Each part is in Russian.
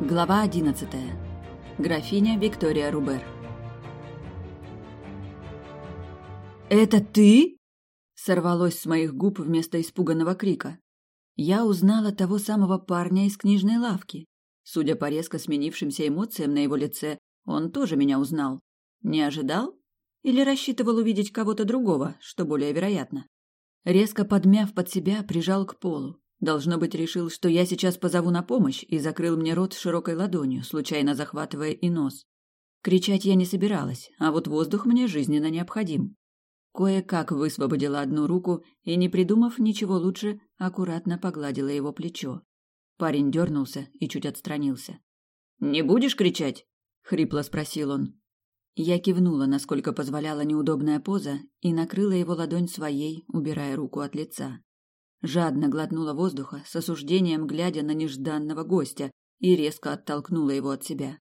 Глава одиннадцатая. Графиня Виктория Рубер. «Это ты?» — сорвалось с моих губ вместо испуганного крика. Я узнала того самого парня из книжной лавки. Судя по резко сменившимся эмоциям на его лице, он тоже меня узнал. Не ожидал? Или рассчитывал увидеть кого-то другого, что более вероятно? Резко подмяв под себя, прижал к полу. Должно быть, решил, что я сейчас позову на помощь, и закрыл мне рот широкой ладонью, случайно захватывая и нос. Кричать я не собиралась, а вот воздух мне жизненно необходим. Кое-как высвободила одну руку и, не придумав ничего лучше, аккуратно погладила его плечо. Парень дернулся и чуть отстранился. «Не будешь кричать?» — хрипло спросил он. Я кивнула, насколько позволяла неудобная поза, и накрыла его ладонь своей, убирая руку от лица. Жадно глотнула воздуха, с осуждением глядя на нежданного гостя, и резко оттолкнула его от себя.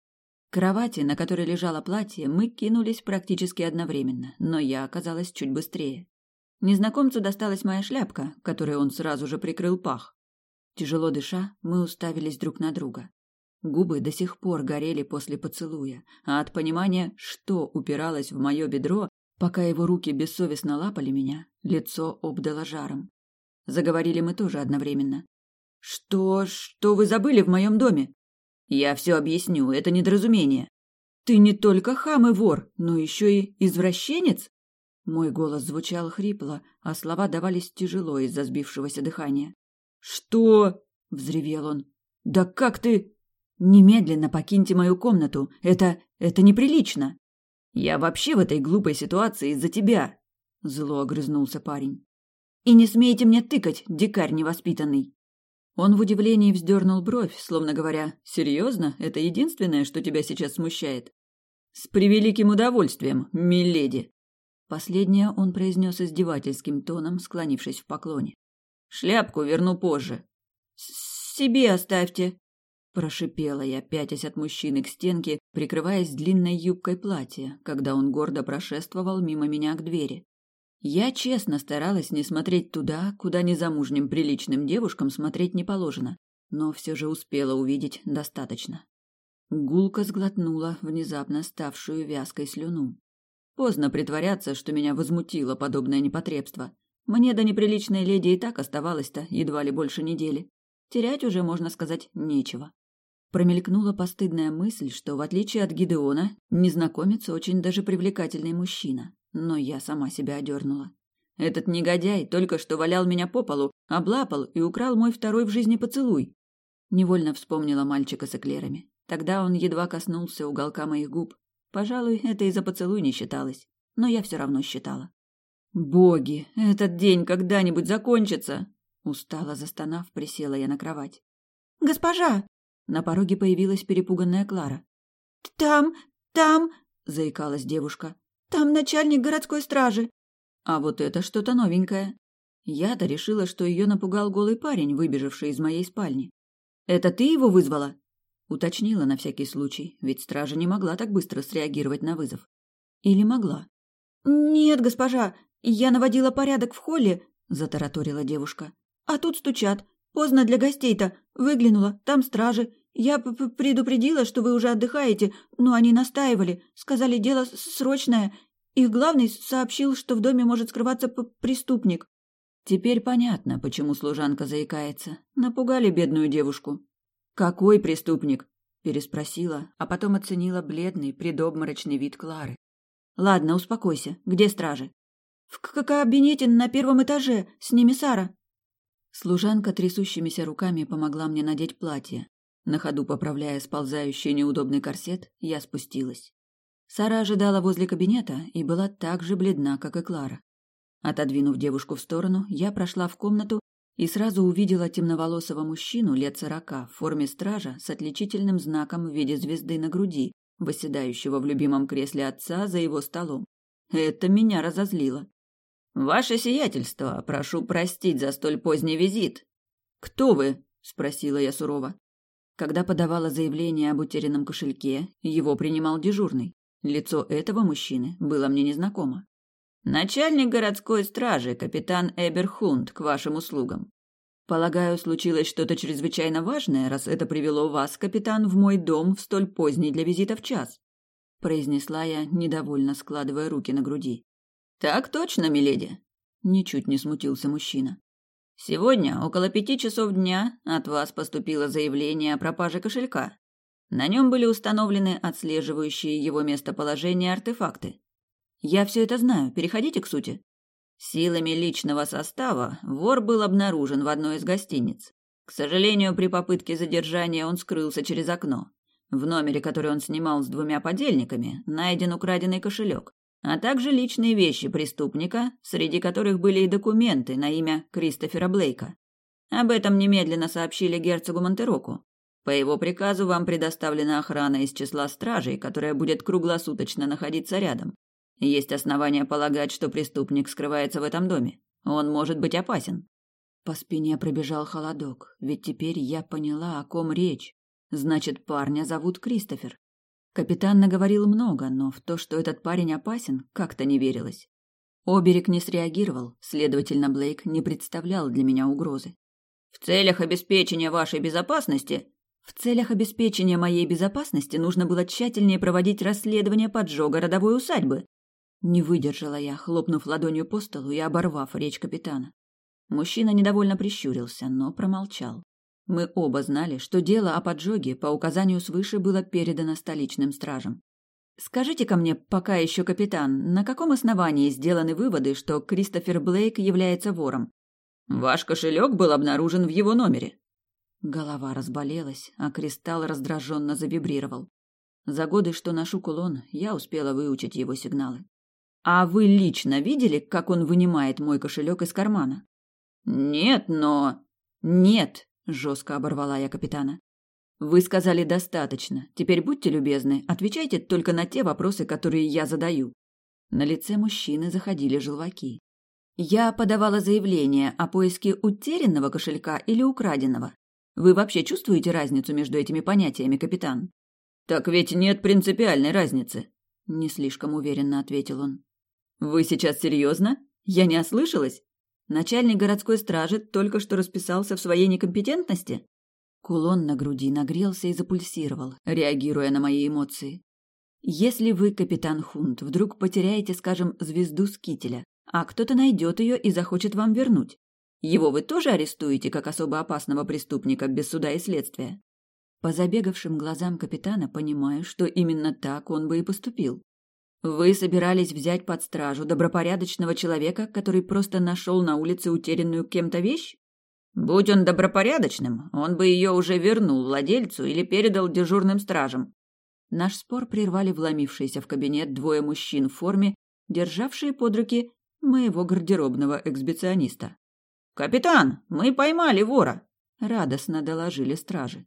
К кровати, на которой лежало платье, мы кинулись практически одновременно, но я оказалась чуть быстрее. Незнакомцу досталась моя шляпка, которой он сразу же прикрыл пах. Тяжело дыша, мы уставились друг на друга. Губы до сих пор горели после поцелуя, а от понимания, что упиралось в мое бедро, пока его руки бессовестно лапали меня, лицо обдало жаром. Заговорили мы тоже одновременно. «Что... что вы забыли в моем доме?» Я все объясню, это недоразумение. Ты не только хам и вор, но еще и извращенец? Мой голос звучал хрипло, а слова давались тяжело из-за сбившегося дыхания. Что? взревел он. Да как ты? Немедленно покиньте мою комнату. Это это неприлично. Я вообще в этой глупой ситуации из-за тебя, зло огрызнулся парень. И не смейте мне тыкать, дикарь невоспитанный. Он в удивлении вздернул бровь, словно говоря, «Серьезно? Это единственное, что тебя сейчас смущает?» «С превеликим удовольствием, миледи!» Последнее он произнес издевательским тоном, склонившись в поклоне. «Шляпку верну позже». «Себе оставьте!» Прошипела я, пятясь от мужчины к стенке, прикрываясь длинной юбкой платья, когда он гордо прошествовал мимо меня к двери. Я честно старалась не смотреть туда, куда незамужним приличным девушкам смотреть не положено, но все же успела увидеть достаточно. Гулка сглотнула внезапно ставшую вязкой слюну. Поздно притворяться, что меня возмутило подобное непотребство. Мне до неприличной леди и так оставалось-то едва ли больше недели. Терять уже, можно сказать, нечего. Промелькнула постыдная мысль, что, в отличие от Гидеона, незнакомец очень даже привлекательный мужчина. Но я сама себя одернула. Этот негодяй только что валял меня по полу, облапал и украл мой второй в жизни поцелуй. Невольно вспомнила мальчика с эклерами. Тогда он едва коснулся уголка моих губ. Пожалуй, это и за поцелуй не считалось, но я все равно считала. «Боги, этот день когда-нибудь закончится!» Устало застонав, присела я на кровать. «Госпожа!» На пороге появилась перепуганная Клара. «Там, там...» — заикалась девушка. Там начальник городской стражи. А вот это что-то новенькое. Я-то решила, что ее напугал голый парень, выбежавший из моей спальни. Это ты его вызвала? Уточнила на всякий случай, ведь стража не могла так быстро среагировать на вызов. Или могла? Нет, госпожа, я наводила порядок в холле, затараторила девушка. А тут стучат. Поздно для гостей-то. Выглянула, там стражи. Я предупредила, что вы уже отдыхаете, но они настаивали, сказали, дело срочное. Их главный сообщил, что в доме может скрываться преступник. Теперь понятно, почему служанка заикается. Напугали бедную девушку. Какой преступник? переспросила, а потом оценила бледный, предобморочный вид Клары. Ладно, успокойся. Где стражи? В кабинете на первом этаже, с ними Сара. Служанка трясущимися руками помогла мне надеть платье, на ходу поправляя сползающий неудобный корсет, я спустилась. Сара ожидала возле кабинета и была так же бледна, как и Клара. Отодвинув девушку в сторону, я прошла в комнату и сразу увидела темноволосого мужчину лет сорока в форме стража с отличительным знаком в виде звезды на груди, восседающего в любимом кресле отца за его столом. Это меня разозлило. «Ваше сиятельство, прошу простить за столь поздний визит». «Кто вы?» – спросила я сурово. Когда подавала заявление об утерянном кошельке, его принимал дежурный. Лицо этого мужчины было мне незнакомо. «Начальник городской стражи, капитан Эберхунд, к вашим услугам». Полагаю, случилось что-то чрезвычайно важное, раз это привело вас, капитан, в мой дом в столь поздний для визита в час, произнесла я, недовольно складывая руки на груди. Так точно, миледи, ничуть не смутился мужчина. Сегодня, около пяти часов дня, от вас поступило заявление о пропаже кошелька. На нем были установлены отслеживающие его местоположение артефакты. Я все это знаю, переходите к сути. Силами личного состава вор был обнаружен в одной из гостиниц. К сожалению, при попытке задержания он скрылся через окно. В номере, который он снимал с двумя подельниками, найден украденный кошелек, а также личные вещи преступника, среди которых были и документы на имя Кристофера Блейка. Об этом немедленно сообщили герцогу Монтероку. По его приказу вам предоставлена охрана из числа стражей, которая будет круглосуточно находиться рядом. Есть основания полагать, что преступник скрывается в этом доме. Он может быть опасен. По спине пробежал холодок, ведь теперь я поняла, о ком речь. Значит, парня зовут Кристофер. Капитан наговорил много, но в то, что этот парень опасен, как-то не верилось. Оберег не среагировал, следовательно, Блейк не представлял для меня угрозы. В целях обеспечения вашей безопасности в целях обеспечения моей безопасности нужно было тщательнее проводить расследование поджога родовой усадьбы, не выдержала я, хлопнув ладонью по столу и оборвав речь капитана. Мужчина недовольно прищурился, но промолчал. Мы оба знали, что дело о поджоге по указанию свыше было передано столичным стражам. скажите ко мне, пока еще капитан, на каком основании сделаны выводы, что Кристофер Блейк является вором? Ваш кошелек был обнаружен в его номере. Голова разболелась, а кристалл раздраженно завибрировал. За годы, что ношу кулон, я успела выучить его сигналы. А вы лично видели, как он вынимает мой кошелек из кармана? Нет, но... Нет, жестко оборвала я капитана. Вы сказали достаточно. Теперь будьте любезны, отвечайте только на те вопросы, которые я задаю. На лице мужчины заходили желваки. Я подавала заявление о поиске утерянного кошелька или украденного. Вы вообще чувствуете разницу между этими понятиями, капитан? Так ведь нет принципиальной разницы, не слишком уверенно ответил он. «Вы сейчас серьезно? Я не ослышалась? Начальник городской стражи только что расписался в своей некомпетентности?» Кулон на груди нагрелся и запульсировал, реагируя на мои эмоции. «Если вы, капитан Хунт, вдруг потеряете, скажем, звезду Скителя, а кто-то найдет ее и захочет вам вернуть, его вы тоже арестуете как особо опасного преступника без суда и следствия?» По забегавшим глазам капитана понимаю, что именно так он бы и поступил. Вы собирались взять под стражу добропорядочного человека, который просто нашел на улице утерянную кем-то вещь? Будь он добропорядочным, он бы ее уже вернул владельцу или передал дежурным стражам. Наш спор прервали вломившиеся в кабинет двое мужчин в форме, державшие под руки моего гардеробного эксбициониста. «Капитан, мы поймали вора!» — радостно доложили стражи.